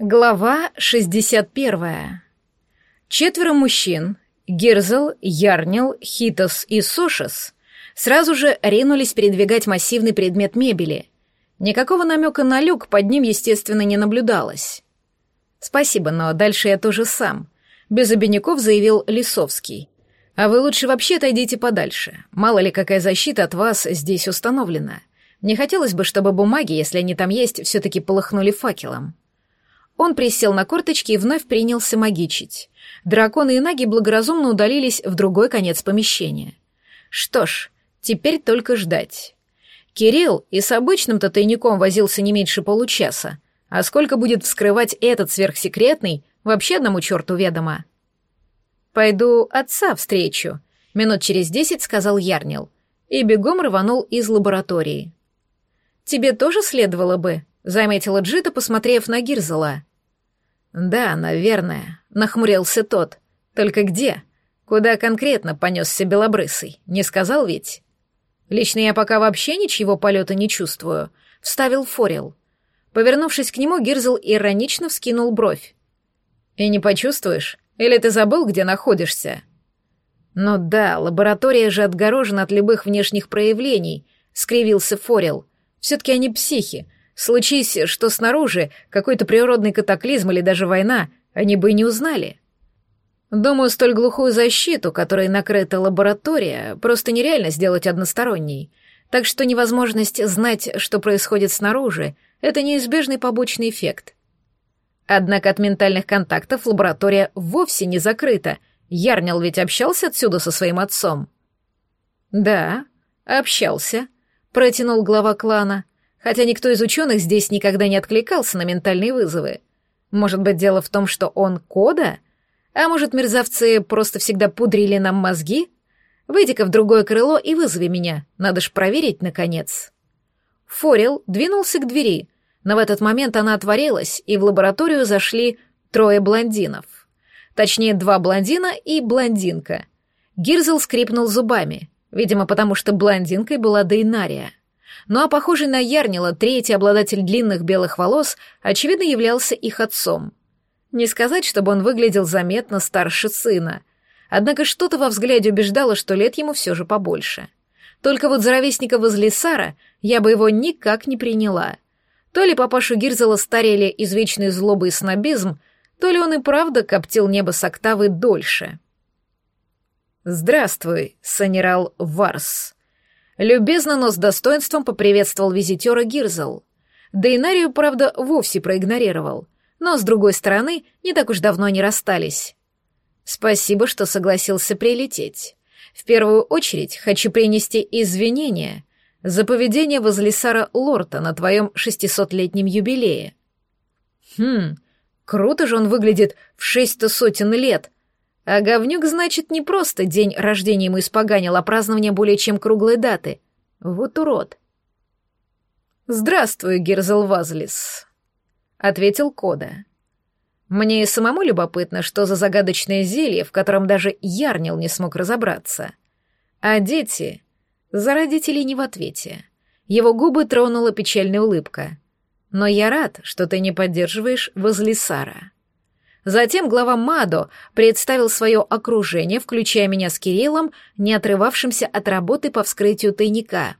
Глава 61. Четверо мужчин, Герзел, Ярнил, Хитос и Сошес, сразу же ринулись передвигать массивный предмет мебели. Никакого намека на люк под ним, естественно, не наблюдалось. «Спасибо, но дальше я тоже сам», — без обиняков заявил Лисовский. «А вы лучше вообще отойдите подальше. Мало ли какая защита от вас здесь установлена. Не хотелось бы, чтобы бумаги, если они там есть, все-таки полыхнули факелом». Он присел на корточки и вновь принялся магичить. Драконы и наги благоразумно удалились в другой конец помещения. Что ж, теперь только ждать. Кирилл и с обычным-то тайником возился не меньше получаса, а сколько будет вскрывать этот сверхсекретный, вообще одному черту ведомо. «Пойду отца встречу», — минут через десять сказал Ярнил, и бегом рванул из лаборатории. «Тебе тоже следовало бы», — заметила Джита, посмотрев на Гирзела. «Да, наверное», — нахмурился тот. «Только где? Куда конкретно понесся Белобрысый? Не сказал ведь?» «Лично я пока вообще ничего полета не чувствую», — вставил Форел. Повернувшись к нему, Гирзл иронично вскинул бровь. «И не почувствуешь? Или ты забыл, где находишься?» «Ну да, лаборатория же отгорожена от любых внешних проявлений», — скривился Форел. «Все-таки они психи, Случись, что снаружи какой-то природный катаклизм или даже война, они бы и не узнали. Думаю, столь глухую защиту, которой накрыта лаборатория, просто нереально сделать односторонней. Так что невозможность знать, что происходит снаружи, это неизбежный побочный эффект. Однако от ментальных контактов лаборатория вовсе не закрыта. Ярнил ведь общался отсюда со своим отцом. Да, общался, протянул глава клана хотя никто из ученых здесь никогда не откликался на ментальные вызовы. Может быть, дело в том, что он кода? А может, мерзавцы просто всегда пудрили нам мозги? Выйди-ка в другое крыло и вызови меня, надо ж проверить, наконец. Форел двинулся к двери, но в этот момент она отворилась, и в лабораторию зашли трое блондинов. Точнее, два блондина и блондинка. Гирзел скрипнул зубами, видимо, потому что блондинкой была Дейнария. Ну а похожий на Ярнила, третий обладатель длинных белых волос, очевидно являлся их отцом. Не сказать, чтобы он выглядел заметно старше сына. Однако что-то во взгляде убеждало, что лет ему все же побольше. Только вот за ровесника возле Сара я бы его никак не приняла. То ли папашу Гирзела старели из вечной злобы и снобизм, то ли он и правда коптил небо с октавы дольше. «Здравствуй, санерал Варс», Любезно, но с достоинством поприветствовал визитера Гирзел. Дейнарию, правда, вовсе проигнорировал, но, с другой стороны, не так уж давно они расстались. Спасибо, что согласился прилететь. В первую очередь хочу принести извинения за поведение возле Сара Лорта на твоем шестисотлетнем юбилее. Хм, круто же он выглядит в шесть-то сотен лет, а говнюк, значит, не просто день рождения ему испоганил, а празднование более чем круглой даты. Вот урод. «Здравствуй, Герзел Вазлис», — ответил Кода. «Мне и самому любопытно, что за загадочное зелье, в котором даже Ярнил не смог разобраться. А дети...» За родителей не в ответе. Его губы тронула печальная улыбка. «Но я рад, что ты не поддерживаешь возле Сара». Затем глава МАДО представил свое окружение, включая меня с Кириллом, не отрывавшимся от работы по вскрытию тайника.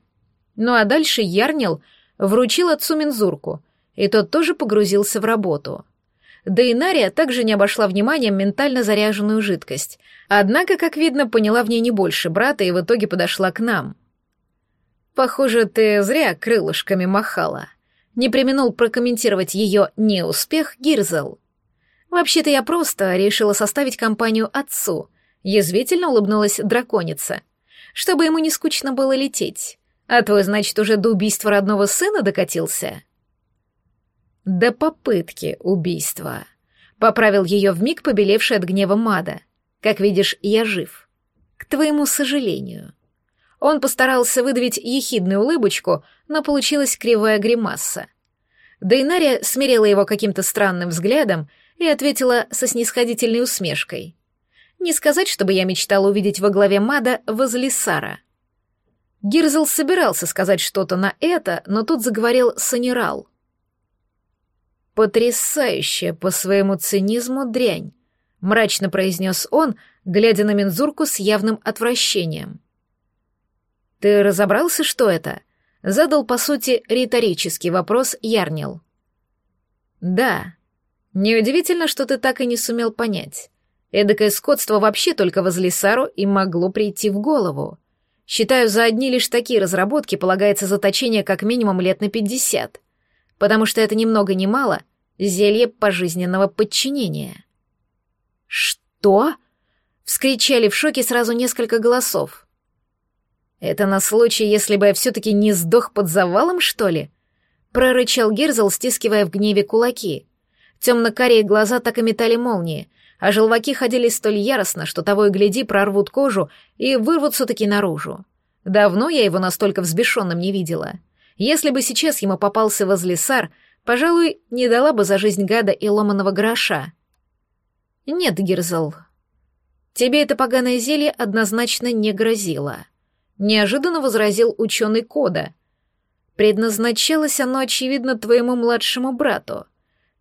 Ну а дальше Ярнил вручил отцу мензурку, и тот тоже погрузился в работу. Дейнария также не обошла вниманием ментально заряженную жидкость, однако, как видно, поняла в ней не больше брата и в итоге подошла к нам. «Похоже, ты зря крылышками махала», — не применул прокомментировать ее неуспех Гирзел. «Вообще-то я просто решила составить компанию отцу», — язвительно улыбнулась драконица. «Чтобы ему не скучно было лететь. А твой, значит, уже до убийства родного сына докатился?» «До попытки убийства», — поправил ее вмиг побелевший от гнева Мада. «Как видишь, я жив. К твоему сожалению». Он постарался выдавить ехидную улыбочку, но получилась кривая гримаса. Дейнария смирила его каким-то странным взглядом и ответила со снисходительной усмешкой. Не сказать, чтобы я мечтала увидеть во главе Мада возле Сара. Гирзел собирался сказать что-то на это, но тут заговорил Санирал. «Потрясающая по своему цинизму дрянь», — мрачно произнес он, глядя на мензурку с явным отвращением. «Ты разобрался, что это?» — задал, по сути, риторический вопрос Ярнил. «Да. Неудивительно, что ты так и не сумел понять. Эдакое скотство вообще только возле Сару и могло прийти в голову. Считаю, за одни лишь такие разработки полагается заточение как минимум лет на пятьдесят, потому что это ни много ни мало зелье пожизненного подчинения». «Что?» — вскричали в шоке сразу несколько голосов. «Это на случай, если бы я все-таки не сдох под завалом, что ли?» — прорычал Герзл, стискивая в гневе кулаки. Темно-карие глаза так и метали молнии, а желваки ходили столь яростно, что того и гляди прорвут кожу и вырвутся таки наружу. Давно я его настолько взбешенным не видела. Если бы сейчас ему попался возле сар, пожалуй, не дала бы за жизнь гада и ломаного гроша. Нет, Герзл, тебе это поганое зелье однозначно не грозило неожиданно возразил ученый Кода. Предназначалось оно, очевидно, твоему младшему брату.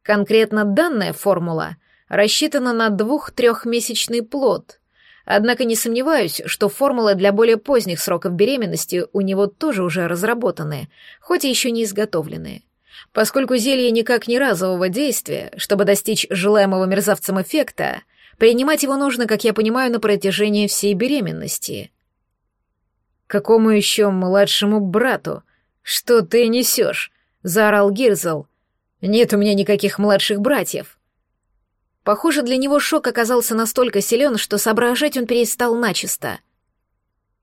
Конкретно данная формула рассчитана на двух-трехмесячный плод. Однако не сомневаюсь, что формулы для более поздних сроков беременности у него тоже уже разработаны, хоть и еще не изготовлены. Поскольку зелье никак не разового действия, чтобы достичь желаемого мерзавцем эффекта, принимать его нужно, как я понимаю, на протяжении всей беременности — «Какому еще младшему брату? Что ты несешь?» — заорал Гирзл. «Нет у меня никаких младших братьев». Похоже, для него шок оказался настолько силен, что соображать он перестал начисто.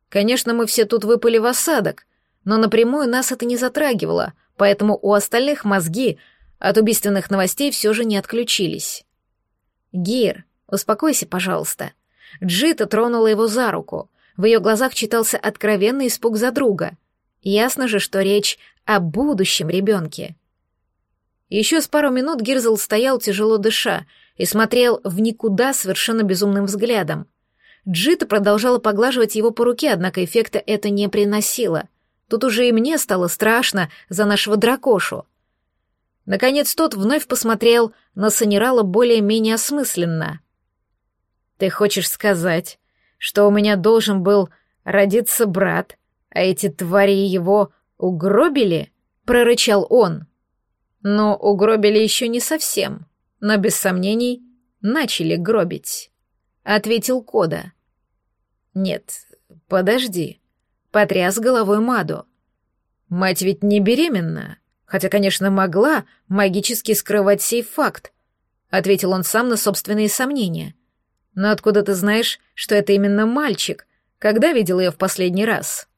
Конечно, мы все тут выпали в осадок, но напрямую нас это не затрагивало, поэтому у остальных мозги от убийственных новостей все же не отключились. «Гир, успокойся, пожалуйста». Джита тронула его за руку. В ее глазах читался откровенный испуг за друга. Ясно же, что речь о будущем ребенке. Еще с пару минут Гирзл стоял, тяжело дыша, и смотрел в никуда совершенно безумным взглядом. Джита продолжала поглаживать его по руке, однако эффекта это не приносило. Тут уже и мне стало страшно за нашего дракошу. Наконец тот вновь посмотрел на Санерала более-менее осмысленно. «Ты хочешь сказать, что у меня должен был родиться брат, а эти твари его угробили?» — прорычал он. Но угробили еще не совсем, но без сомнений начали гробить, — ответил Кода. «Нет, подожди», — потряс головой Маду. «Мать ведь не беременна, хотя, конечно, могла магически скрывать сей факт», — ответил он сам на собственные сомнения — но откуда ты знаешь, что это именно мальчик? Когда видел ее в последний раз?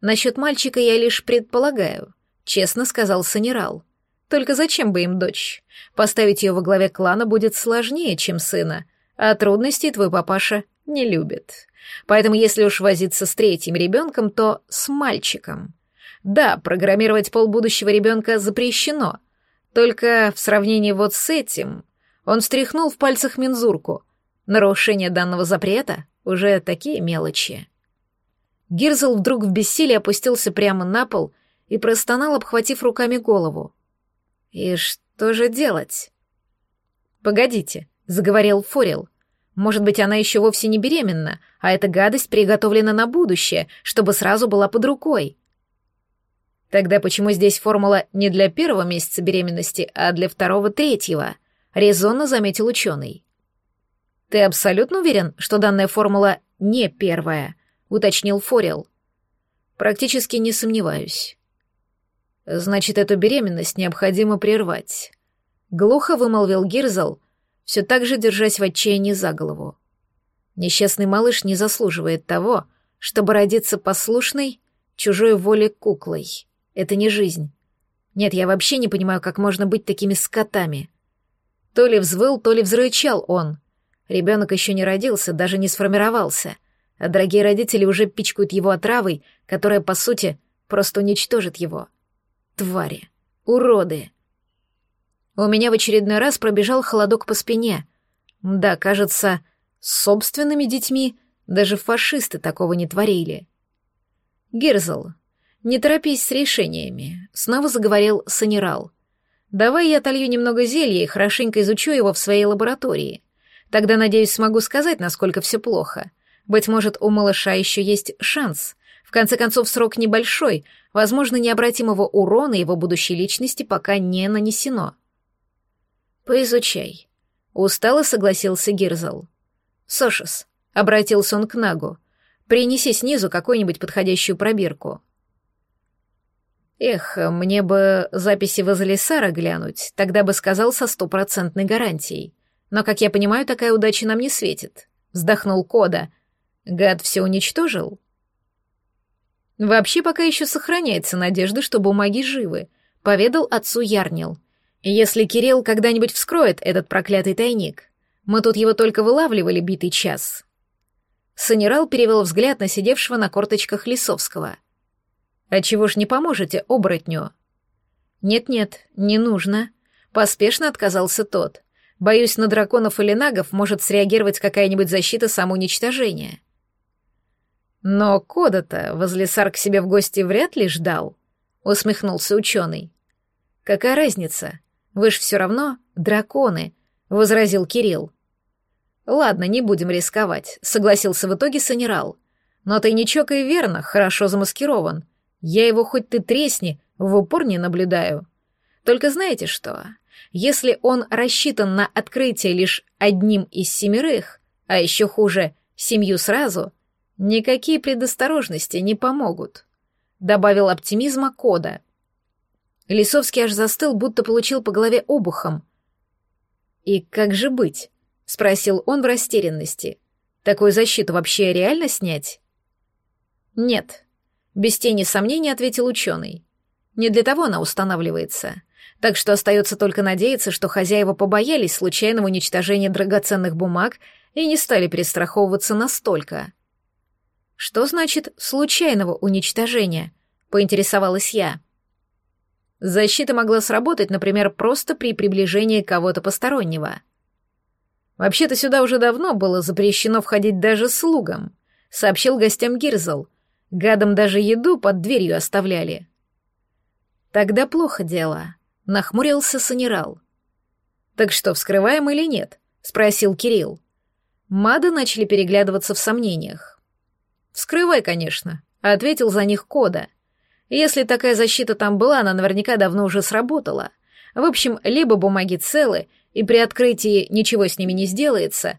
Насчет мальчика я лишь предполагаю, честно сказал Санерал. Только зачем бы им дочь? Поставить ее во главе клана будет сложнее, чем сына, а трудностей твой папаша не любит. Поэтому если уж возиться с третьим ребенком, то с мальчиком. Да, программировать пол будущего ребенка запрещено. Только в сравнении вот с этим он встряхнул в пальцах мензурку, Нарушение данного запрета — уже такие мелочи. Гирзл вдруг в бессилии опустился прямо на пол и простонал, обхватив руками голову. «И что же делать?» «Погодите», — заговорил Форил. «Может быть, она еще вовсе не беременна, а эта гадость приготовлена на будущее, чтобы сразу была под рукой». «Тогда почему здесь формула не для первого месяца беременности, а для второго-третьего?» — резонно заметил ученый. «Ты абсолютно уверен, что данная формула не первая?» — уточнил Форел. «Практически не сомневаюсь». «Значит, эту беременность необходимо прервать», — глухо вымолвил Гирзл, все так же держась в отчаянии за голову. «Несчастный малыш не заслуживает того, чтобы родиться послушной, чужой воле куклой. Это не жизнь. Нет, я вообще не понимаю, как можно быть такими скотами». То ли взвыл, то ли взрычал он — Ребенок еще не родился, даже не сформировался, а дорогие родители уже пичкают его отравой, которая, по сути, просто уничтожит его. Твари. Уроды. У меня в очередной раз пробежал холодок по спине. Да, кажется, с собственными детьми даже фашисты такого не творили. Герзл, не торопись с решениями, снова заговорил Санерал. Давай я отолью немного зелья и хорошенько изучу его в своей лаборатории. Тогда, надеюсь, смогу сказать, насколько все плохо. Быть может, у малыша еще есть шанс. В конце концов, срок небольшой, возможно, необратимого урона его будущей личности пока не нанесено. «Поизучай», — устало согласился Гирзл. «Сошес», — обратился он к Нагу, — «принеси снизу какую-нибудь подходящую пробирку». Эх, мне бы записи возле Сара глянуть, тогда бы сказал со стопроцентной гарантией. Но, как я понимаю, такая удача нам не светит. Вздохнул Кода. Гад все уничтожил? Вообще пока еще сохраняется надежда, что бумаги живы, поведал отцу Ярнил. Если Кирилл когда-нибудь вскроет этот проклятый тайник, мы тут его только вылавливали битый час. Санерал перевел взгляд на сидевшего на корточках Лисовского — а чего ж не поможете оборотню? Нет-нет, не нужно. Поспешно отказался тот. Боюсь, на драконов или нагов может среагировать какая-нибудь защита самоуничтожения. Но Кода-то возле сар к себе в гости вряд ли ждал, усмехнулся ученый. Какая разница? Вы ж все равно драконы, возразил Кирилл. Ладно, не будем рисковать, согласился в итоге Санерал. Но тайничок и верно хорошо замаскирован. Я его хоть ты тресни, в упор не наблюдаю. Только знаете что? Если он рассчитан на открытие лишь одним из семерых, а еще хуже, семью сразу, никакие предосторожности не помогут. Добавил оптимизма Кода. Лисовский аж застыл, будто получил по голове обухом. «И как же быть?» — спросил он в растерянности. «Такую защиту вообще реально снять?» «Нет», без тени сомнений ответил ученый. Не для того она устанавливается. Так что остается только надеяться, что хозяева побоялись случайного уничтожения драгоценных бумаг и не стали перестраховываться настолько. Что значит случайного уничтожения? Поинтересовалась я. Защита могла сработать, например, просто при приближении кого-то постороннего. Вообще-то сюда уже давно было запрещено входить даже слугам, сообщил гостям Гирзл, Гадам даже еду под дверью оставляли. Тогда плохо дело, нахмурился Санерал. Так что, вскрываем или нет? спросил Кирилл. Мады начали переглядываться в сомнениях. «Вскрывай, конечно», — ответил за них Кода. «Если такая защита там была, она наверняка давно уже сработала. В общем, либо бумаги целы, и при открытии ничего с ними не сделается,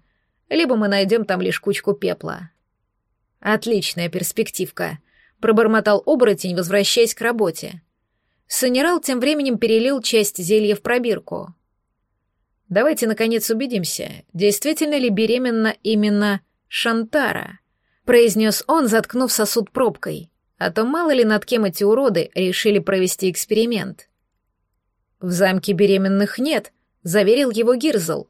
либо мы найдем там лишь кучку пепла. «Отличная перспективка», — пробормотал оборотень, возвращаясь к работе. Санерал тем временем перелил часть зелья в пробирку. «Давайте, наконец, убедимся, действительно ли беременна именно Шантара», — произнес он, заткнув сосуд пробкой. «А то мало ли над кем эти уроды решили провести эксперимент». «В замке беременных нет», — заверил его Гирзл.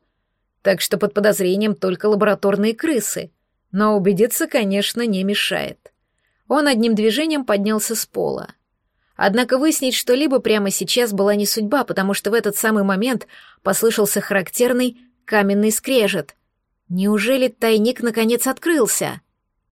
«Так что под подозрением только лабораторные крысы», — но убедиться, конечно, не мешает. Он одним движением поднялся с пола. Однако выяснить что-либо прямо сейчас была не судьба, потому что в этот самый момент послышался характерный каменный скрежет. Неужели тайник наконец открылся?